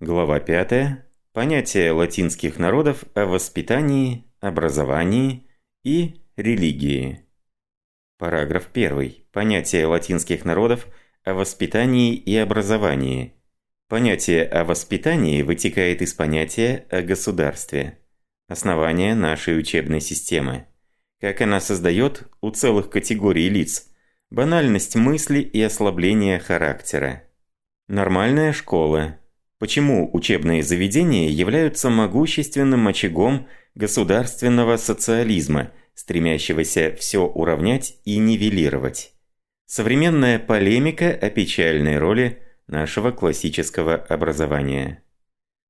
Глава 5. Понятие латинских народов о воспитании, образовании и религии. Параграф 1. Понятие латинских народов о воспитании и образовании. Понятие о воспитании вытекает из понятия о государстве. Основание нашей учебной системы. Как она создает у целых категорий лиц банальность мысли и ослабление характера. Нормальная школа. Почему учебные заведения являются могущественным очагом государственного социализма, стремящегося все уравнять и нивелировать? Современная полемика о печальной роли нашего классического образования.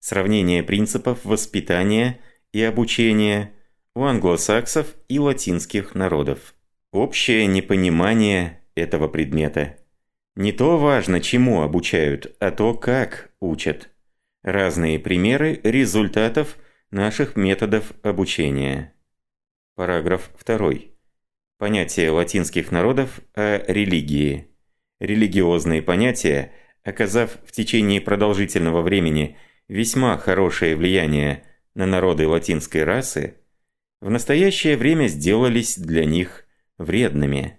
Сравнение принципов воспитания и обучения у англосаксов и латинских народов. Общее непонимание этого предмета. Не то важно, чему обучают, а то, как учат. Разные примеры результатов наших методов обучения. Параграф 2. Понятие латинских народов о религии. Религиозные понятия, оказав в течение продолжительного времени весьма хорошее влияние на народы латинской расы, в настоящее время сделались для них вредными.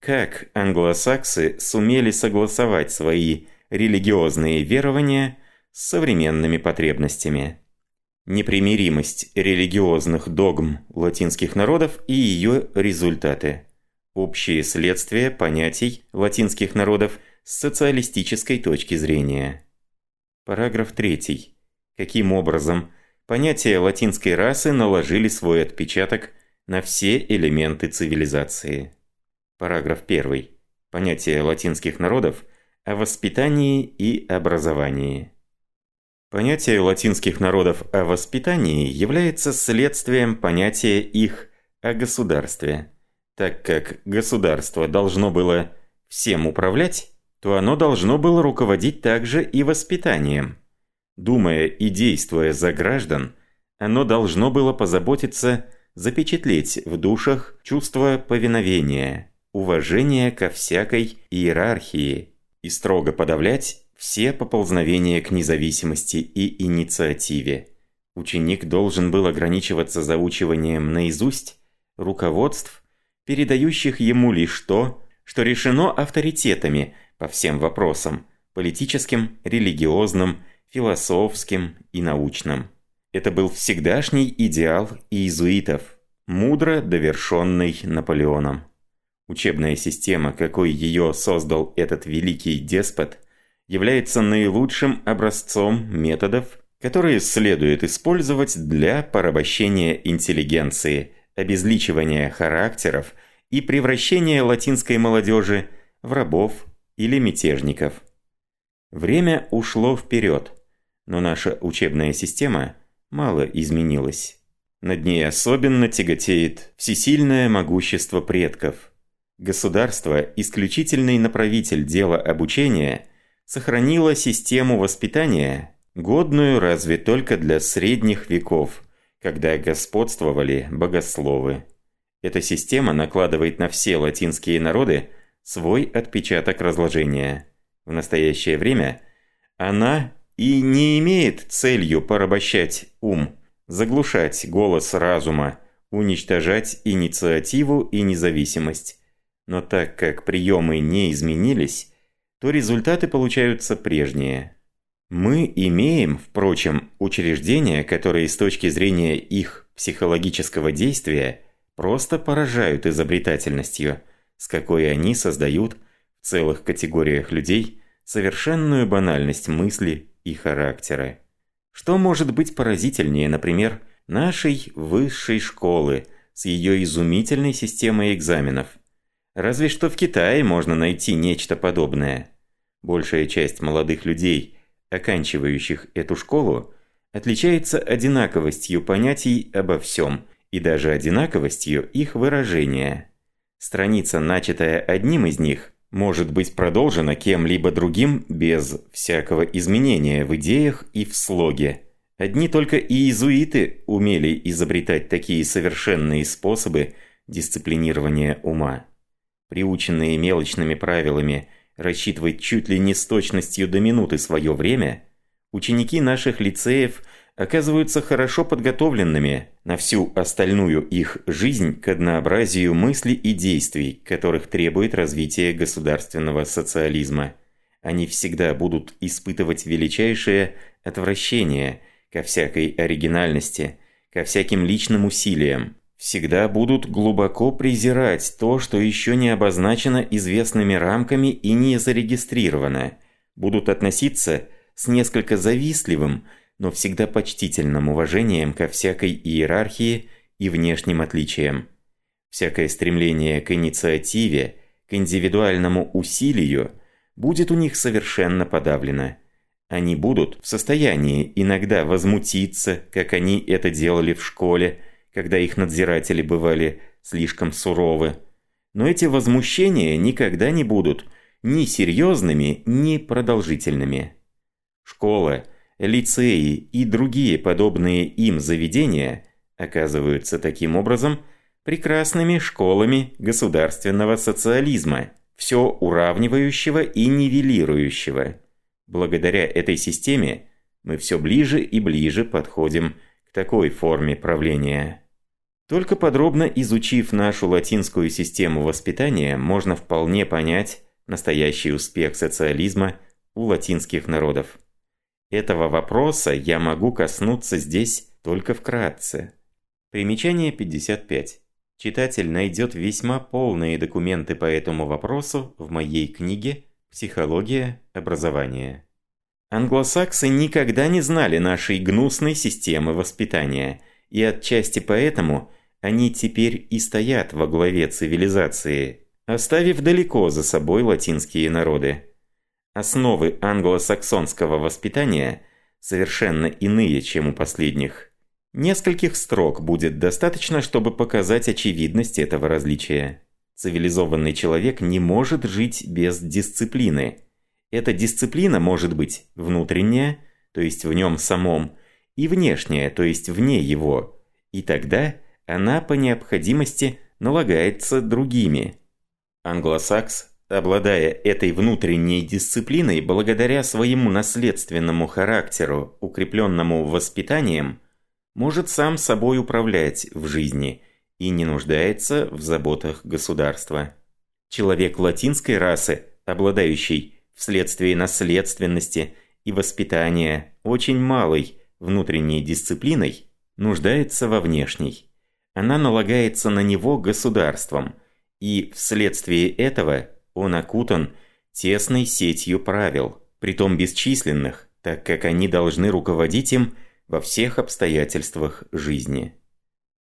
Как англосаксы сумели согласовать свои религиозные верования с современными потребностями? Непримиримость религиозных догм латинских народов и ее результаты. Общие следствия понятий латинских народов с социалистической точки зрения. Параграф 3. Каким образом понятия латинской расы наложили свой отпечаток на все элементы цивилизации? Параграф 1. Понятие латинских народов о воспитании и образовании. Понятие латинских народов о воспитании является следствием понятия их о государстве. Так как государство должно было всем управлять, то оно должно было руководить также и воспитанием. Думая и действуя за граждан, оно должно было позаботиться запечатлеть в душах чувство повиновения, уважение ко всякой иерархии и строго подавлять все поползновения к независимости и инициативе. Ученик должен был ограничиваться заучиванием наизусть руководств, передающих ему лишь то, что решено авторитетами по всем вопросам – политическим, религиозным, философским и научным. Это был всегдашний идеал иезуитов, мудро довершенный Наполеоном. Учебная система, какой ее создал этот великий деспот, является наилучшим образцом методов, которые следует использовать для порабощения интеллигенции, обезличивания характеров и превращения латинской молодежи в рабов или мятежников. Время ушло вперед, но наша учебная система мало изменилась. Над ней особенно тяготеет всесильное могущество предков – Государство, исключительный направитель дела обучения, сохранило систему воспитания, годную разве только для средних веков, когда господствовали богословы. Эта система накладывает на все латинские народы свой отпечаток разложения. В настоящее время она и не имеет целью порабощать ум, заглушать голос разума, уничтожать инициативу и независимость но так как приемы не изменились, то результаты получаются прежние. Мы имеем, впрочем, учреждения, которые с точки зрения их психологического действия просто поражают изобретательностью, с какой они создают в целых категориях людей совершенную банальность мысли и характера. Что может быть поразительнее, например, нашей высшей школы с ее изумительной системой экзаменов – Разве что в Китае можно найти нечто подобное. Большая часть молодых людей, оканчивающих эту школу, отличается одинаковостью понятий обо всем и даже одинаковостью их выражения. Страница, начатая одним из них, может быть продолжена кем-либо другим без всякого изменения в идеях и в слоге. Одни только иезуиты умели изобретать такие совершенные способы дисциплинирования ума приученные мелочными правилами рассчитывать чуть ли не с точностью до минуты свое время, Ученики наших лицеев оказываются хорошо подготовленными на всю остальную их жизнь к однообразию мыслей и действий, которых требует развитие государственного социализма. Они всегда будут испытывать величайшее отвращение ко всякой оригинальности, ко всяким личным усилиям, всегда будут глубоко презирать то, что еще не обозначено известными рамками и не зарегистрировано, будут относиться с несколько завистливым, но всегда почтительным уважением ко всякой иерархии и внешним отличиям. Всякое стремление к инициативе, к индивидуальному усилию будет у них совершенно подавлено. Они будут в состоянии иногда возмутиться, как они это делали в школе, когда их надзиратели бывали слишком суровы. Но эти возмущения никогда не будут ни серьезными, ни продолжительными. Школа – лицеи и другие подобные им заведения оказываются таким образом прекрасными школами государственного социализма, все уравнивающего и нивелирующего. Благодаря этой системе мы все ближе и ближе подходим к такой форме правления. Только подробно изучив нашу латинскую систему воспитания, можно вполне понять настоящий успех социализма у латинских народов. Этого вопроса я могу коснуться здесь только вкратце. Примечание 55. Читатель найдет весьма полные документы по этому вопросу в моей книге «Психология образования». Англосаксы никогда не знали нашей гнусной системы воспитания, и отчасти поэтому они теперь и стоят во главе цивилизации, оставив далеко за собой латинские народы. Основы англосаксонского воспитания совершенно иные, чем у последних. Нескольких строк будет достаточно, чтобы показать очевидность этого различия. Цивилизованный человек не может жить без дисциплины. Эта дисциплина может быть внутренняя, то есть в нем самом, и внешняя, то есть вне его. И тогда она по необходимости налагается другими. Англосакс Обладая этой внутренней дисциплиной, благодаря своему наследственному характеру, укрепленному воспитанием, может сам собой управлять в жизни и не нуждается в заботах государства. Человек латинской расы, обладающий вследствие наследственности и воспитания очень малой внутренней дисциплиной, нуждается во внешней. Она налагается на него государством, и вследствие этого – он окутан тесной сетью правил, притом бесчисленных, так как они должны руководить им во всех обстоятельствах жизни.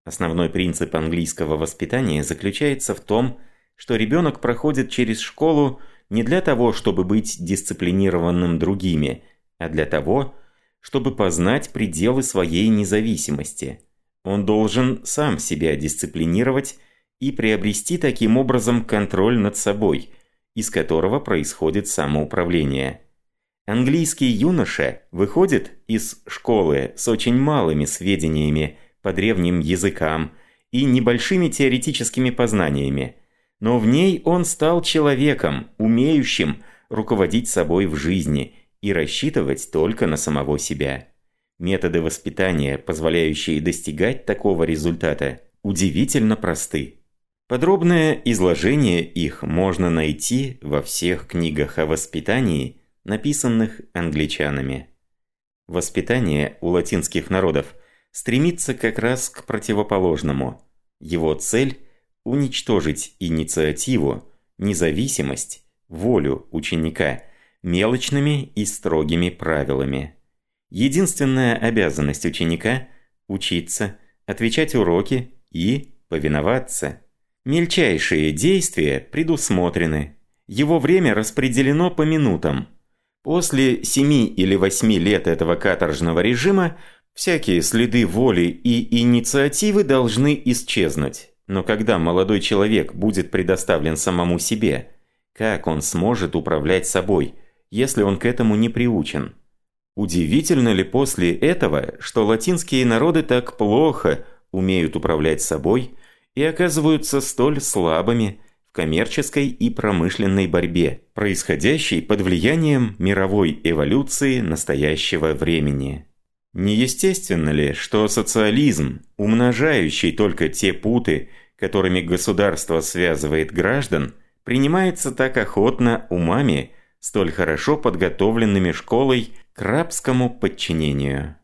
Основной принцип английского воспитания заключается в том, что ребенок проходит через школу не для того, чтобы быть дисциплинированным другими, а для того, чтобы познать пределы своей независимости. Он должен сам себя дисциплинировать и приобрести таким образом контроль над собой, из которого происходит самоуправление. Английский юноша выходит из школы с очень малыми сведениями по древним языкам и небольшими теоретическими познаниями, но в ней он стал человеком, умеющим руководить собой в жизни и рассчитывать только на самого себя. Методы воспитания, позволяющие достигать такого результата, удивительно просты. Подробное изложение их можно найти во всех книгах о воспитании, написанных англичанами. Воспитание у латинских народов стремится как раз к противоположному. Его цель – уничтожить инициативу, независимость, волю ученика мелочными и строгими правилами. Единственная обязанность ученика – учиться, отвечать уроки и повиноваться – Мельчайшие действия предусмотрены. Его время распределено по минутам. После 7 или 8 лет этого каторжного режима всякие следы воли и инициативы должны исчезнуть. Но когда молодой человек будет предоставлен самому себе, как он сможет управлять собой, если он к этому не приучен? Удивительно ли после этого, что латинские народы так плохо умеют управлять собой – и оказываются столь слабыми в коммерческой и промышленной борьбе, происходящей под влиянием мировой эволюции настоящего времени. Неестественно ли, что социализм, умножающий только те путы, которыми государство связывает граждан, принимается так охотно умами, столь хорошо подготовленными школой к рабскому подчинению?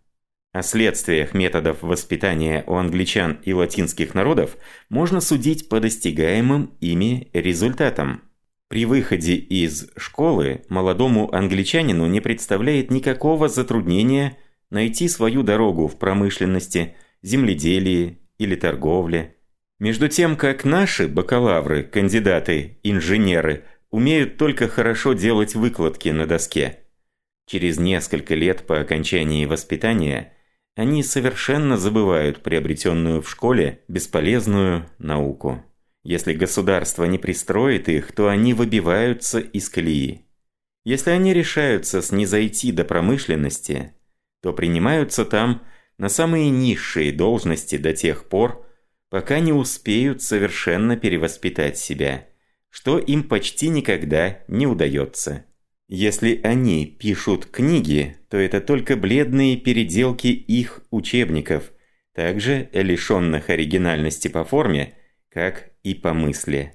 О следствиях методов воспитания у англичан и латинских народов можно судить по достигаемым ими результатам. При выходе из школы молодому англичанину не представляет никакого затруднения найти свою дорогу в промышленности, земледелии или торговле. Между тем, как наши бакалавры, кандидаты, инженеры умеют только хорошо делать выкладки на доске. Через несколько лет по окончании воспитания – они совершенно забывают приобретенную в школе бесполезную науку. Если государство не пристроит их, то они выбиваются из колеи. Если они решаются снизойти до промышленности, то принимаются там на самые низшие должности до тех пор, пока не успеют совершенно перевоспитать себя, что им почти никогда не удается. Если они пишут книги, то это только бледные переделки их учебников, также лишенных оригинальности по форме, как и по мысли.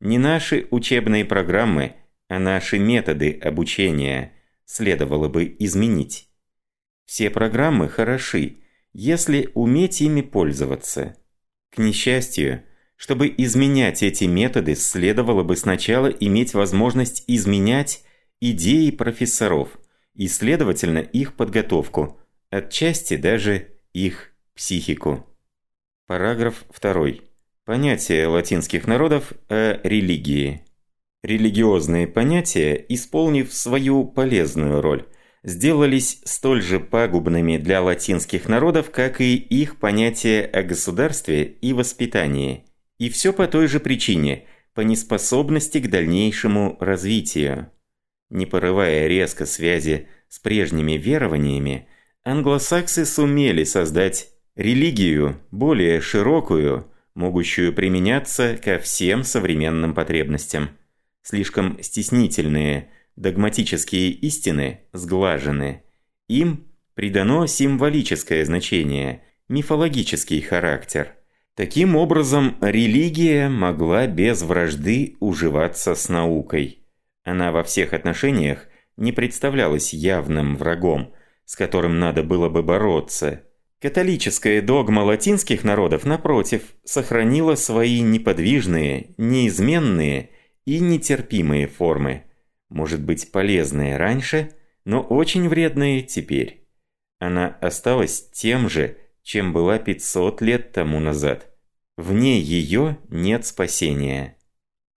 Не наши учебные программы, а наши методы обучения следовало бы изменить. Все программы хороши, если уметь ими пользоваться. К несчастью, чтобы изменять эти методы, следовало бы сначала иметь возможность изменять идеи профессоров и, следовательно, их подготовку, отчасти даже их психику. Параграф 2. Понятие латинских народов о религии. Религиозные понятия, исполнив свою полезную роль, сделались столь же пагубными для латинских народов, как и их понятия о государстве и воспитании. И все по той же причине, по неспособности к дальнейшему развитию. Не порывая резко связи с прежними верованиями, англосаксы сумели создать религию более широкую, могущую применяться ко всем современным потребностям. Слишком стеснительные догматические истины сглажены. Им придано символическое значение, мифологический характер. Таким образом, религия могла без вражды уживаться с наукой. Она во всех отношениях не представлялась явным врагом, с которым надо было бы бороться. Католическая догма латинских народов, напротив, сохранила свои неподвижные, неизменные и нетерпимые формы. Может быть, полезные раньше, но очень вредные теперь. Она осталась тем же, чем была 500 лет тому назад. Вне ее нет спасения.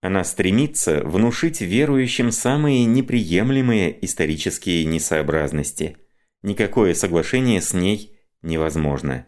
Она стремится внушить верующим самые неприемлемые исторические несообразности. Никакое соглашение с ней невозможно.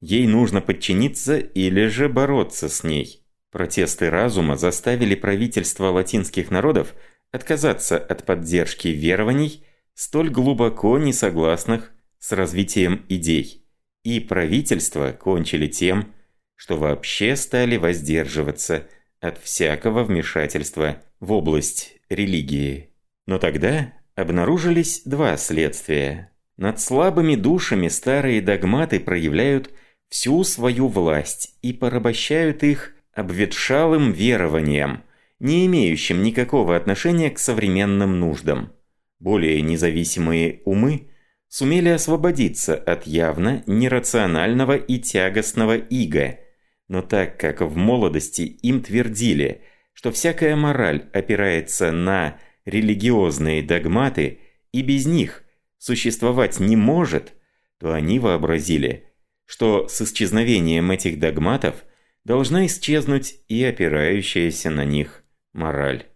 Ей нужно подчиниться или же бороться с ней. Протесты разума заставили правительства латинских народов отказаться от поддержки верований, столь глубоко несогласных с развитием идей. И правительства кончили тем, что вообще стали воздерживаться – от всякого вмешательства в область религии. Но тогда обнаружились два следствия. Над слабыми душами старые догматы проявляют всю свою власть и порабощают их обветшалым верованием, не имеющим никакого отношения к современным нуждам. Более независимые умы сумели освободиться от явно нерационального и тягостного ига – но так как в молодости им твердили, что всякая мораль опирается на религиозные догматы и без них существовать не может, то они вообразили, что с исчезновением этих догматов должна исчезнуть и опирающаяся на них мораль.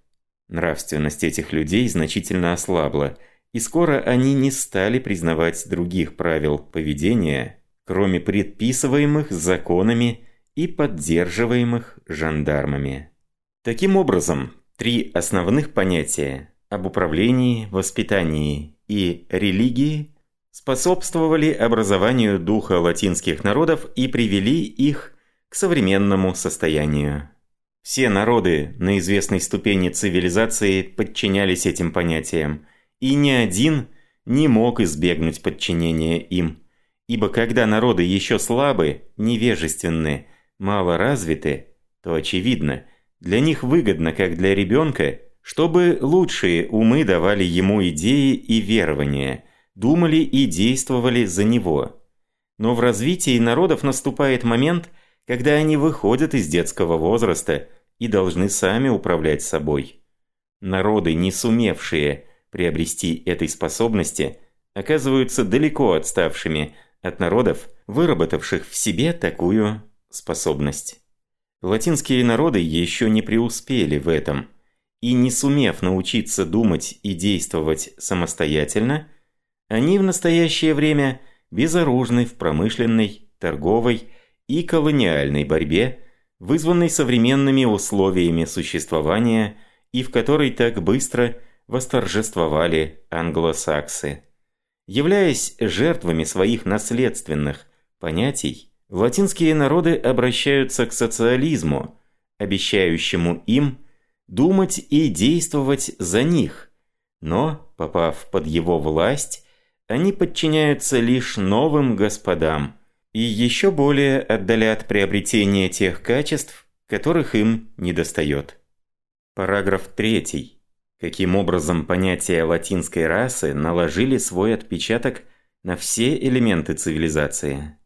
Нравственность этих людей значительно ослабла, и скоро они не стали признавать других правил поведения, кроме предписываемых законами и поддерживаемых жандармами. Таким образом, три основных понятия об управлении, воспитании и религии способствовали образованию духа латинских народов и привели их к современному состоянию. Все народы на известной ступени цивилизации подчинялись этим понятиям, и ни один не мог избегнуть подчинения им. Ибо когда народы еще слабы, невежественны, мало развиты, то очевидно, для них выгодно, как для ребенка, чтобы лучшие умы давали ему идеи и верования, думали и действовали за него. Но в развитии народов наступает момент, когда они выходят из детского возраста и должны сами управлять собой. Народы, не сумевшие приобрести этой способности, оказываются далеко отставшими от народов, выработавших в себе такую способность. Латинские народы еще не преуспели в этом, и не сумев научиться думать и действовать самостоятельно, они в настоящее время безоружны в промышленной, торговой и колониальной борьбе, вызванной современными условиями существования и в которой так быстро восторжествовали англосаксы. Являясь жертвами своих наследственных понятий, латинские народы обращаются к социализму, обещающему им думать и действовать за них, но, попав под его власть, они подчиняются лишь новым господам и еще более отдалят приобретение тех качеств, которых им недостает. Параграф 3 каким образом понятия латинской расы наложили свой отпечаток на все элементы цивилизации.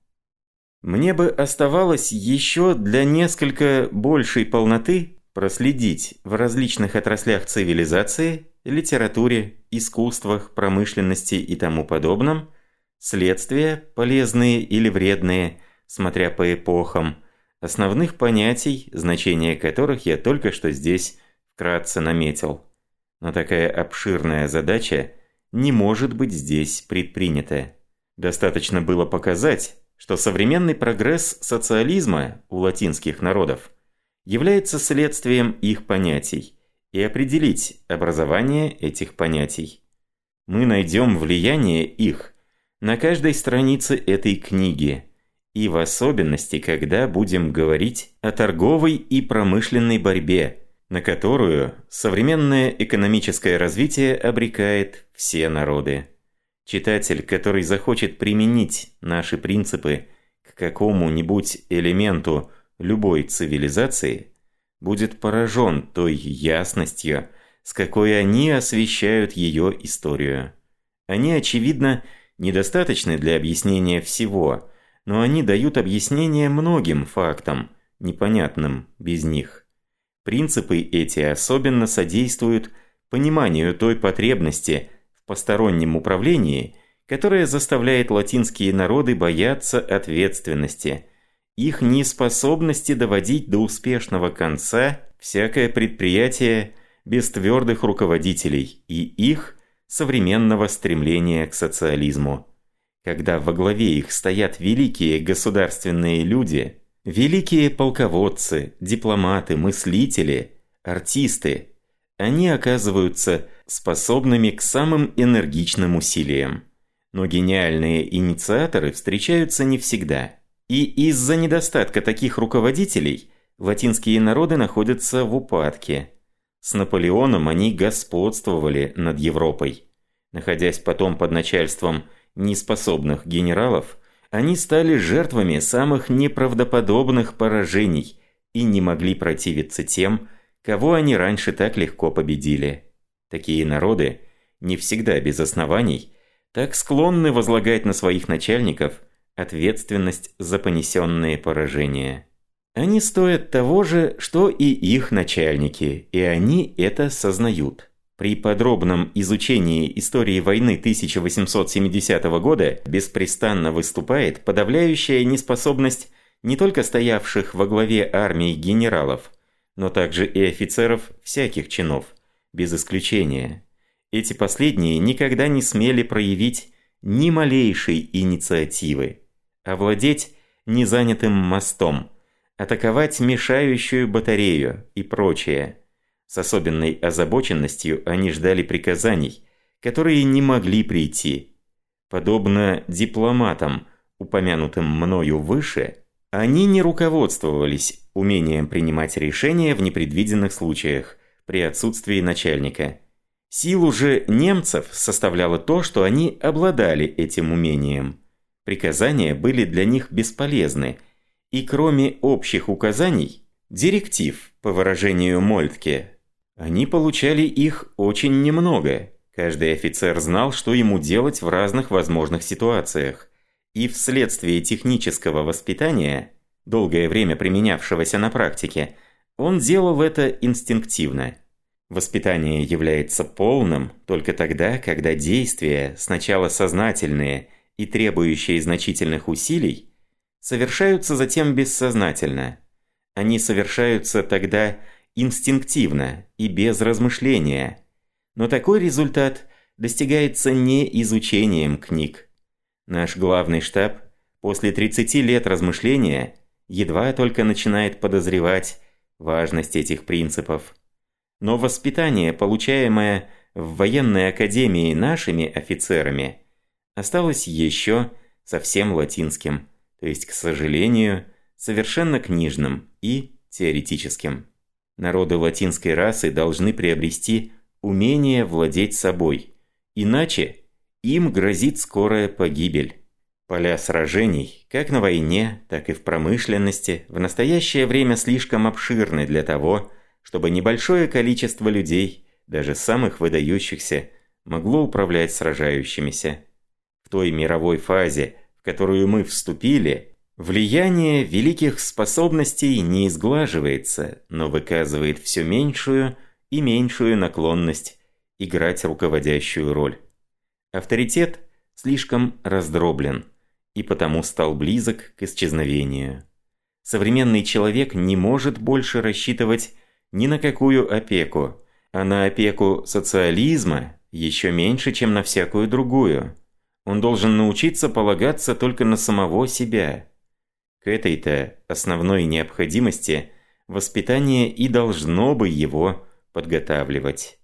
Мне бы оставалось еще для несколько большей полноты проследить в различных отраслях цивилизации, литературе, искусствах, промышленности и тому подобном, следствия, полезные или вредные, смотря по эпохам, основных понятий, значение которых я только что здесь вкратце наметил. Но такая обширная задача не может быть здесь предпринята. Достаточно было показать, что современный прогресс социализма у латинских народов является следствием их понятий и определить образование этих понятий. Мы найдем влияние их на каждой странице этой книги, и в особенности, когда будем говорить о торговой и промышленной борьбе, на которую современное экономическое развитие обрекает все народы. Читатель, который захочет применить наши принципы к какому-нибудь элементу любой цивилизации, будет поражен той ясностью, с какой они освещают ее историю. Они, очевидно, недостаточны для объяснения всего, но они дают объяснение многим фактам, непонятным без них. Принципы эти особенно содействуют пониманию той потребности постороннем управлении, которая заставляет латинские народы бояться ответственности, их неспособности доводить до успешного конца всякое предприятие без твердых руководителей и их современного стремления к социализму. Когда во главе их стоят великие государственные люди – Великие полководцы, дипломаты, мыслители, артисты, они оказываются способными к самым энергичным усилиям. Но гениальные инициаторы встречаются не всегда. И из-за недостатка таких руководителей латинские народы находятся в упадке. С Наполеоном они господствовали над Европой. Находясь потом под начальством неспособных генералов, они стали жертвами самых неправдоподобных поражений и не могли противиться тем, кого они раньше так легко победили. Такие народы, не всегда без оснований, так склонны возлагать на своих начальников ответственность за понесенные поражения. Они стоят того же, что и их начальники, и они это сознают. При подробном изучении истории войны 1870 года беспрестанно выступает подавляющая неспособность не только стоявших во главе армии генералов, но также и офицеров всяких чинов, без исключения. Эти последние никогда не смели проявить ни малейшей инициативы, овладеть незанятым мостом, атаковать мешающую батарею и прочее – с особенной озабоченностью они ждали приказаний, которые не могли прийти. Подобно дипломатам, упомянутым мною выше, они не руководствовались умением принимать решения в непредвиденных случаях, при отсутствии начальника. Силу же немцев составляло то, что они обладали этим умением. Приказания были для них бесполезны, и кроме общих указаний, директив, по выражению Мольтке, они получали их очень немного. Каждый офицер знал, что ему делать в разных возможных ситуациях, и вследствие технического воспитания – долгое время применявшегося на практике, он делал это инстинктивно. Воспитание является полным только тогда, когда действия, сначала сознательные и требующие значительных усилий, совершаются затем бессознательно. Они совершаются тогда инстинктивно и без размышления. Но такой результат достигается не изучением книг. Наш главный штаб после 30 лет размышления едва только начинает подозревать важность этих принципов. Но воспитание, получаемое в военной академии нашими офицерами, осталось еще совсем латинским, то есть, к сожалению, совершенно книжным и теоретическим. Народы латинской расы должны приобрести умение владеть собой, иначе им грозит скорая погибель. Поля сражений, как на войне, так и в промышленности, в настоящее время слишком обширны для того, чтобы небольшое количество людей, даже самых выдающихся, могло управлять сражающимися. В той мировой фазе, в которую мы вступили, влияние великих способностей не изглаживается, но выказывает все меньшую и меньшую наклонность играть руководящую роль. Авторитет слишком раздроблен – и потому стал близок к исчезновению. Современный человек не может больше рассчитывать ни на какую опеку, а на опеку социализма еще меньше, чем на всякую другую. Он должен научиться полагаться только на самого себя. К этой-то основной необходимости воспитание и должно бы его подготавливать.